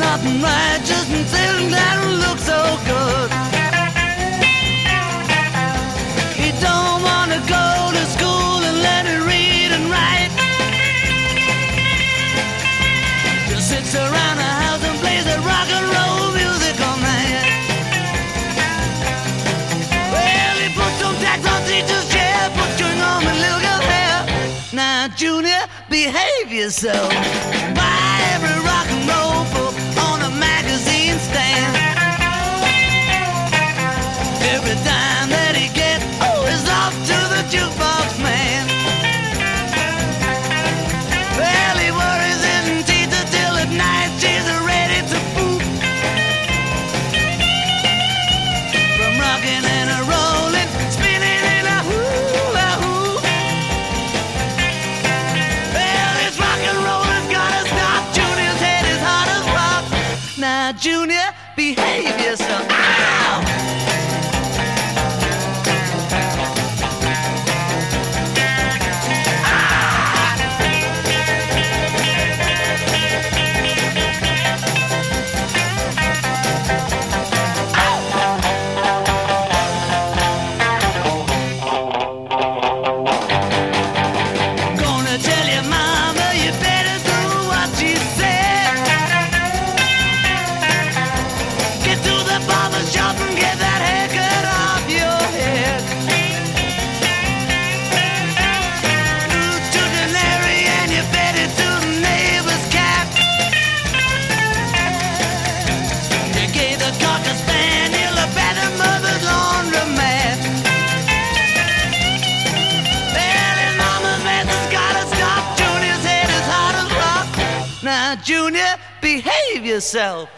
right, just sitting down and look so good. He don't wanna go to school and learn to read and write. Just sits around the house and plays that rock and roll music all night. Well, he put some tacks on teacher's chair, put chewing on my little girl's hair. Now, Junior, behave yourself. Every dime that he gets, is to the jukebox man. Well, he worries teeth till at night she's ready to. From and a in a hula hoop. Well, this rock and roll has gotta stop. Junior's head is hot as rock. Now, Junior, behave yourself. Ow! Now, Junior, behave yourself.